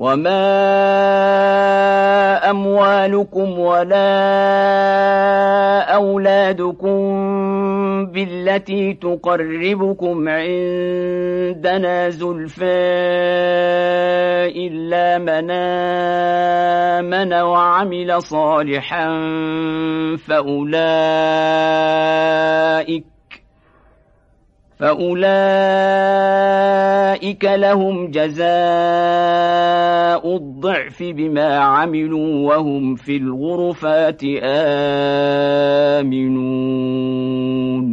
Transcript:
وما أموالكم ولا أولادكم بالتي تقربكم عندنا زلفى إلا من آمن وعمل صالحا فأولئك فأولئك لهم جزاء الضعف بما عملوا وهم في الغرفات آمنون.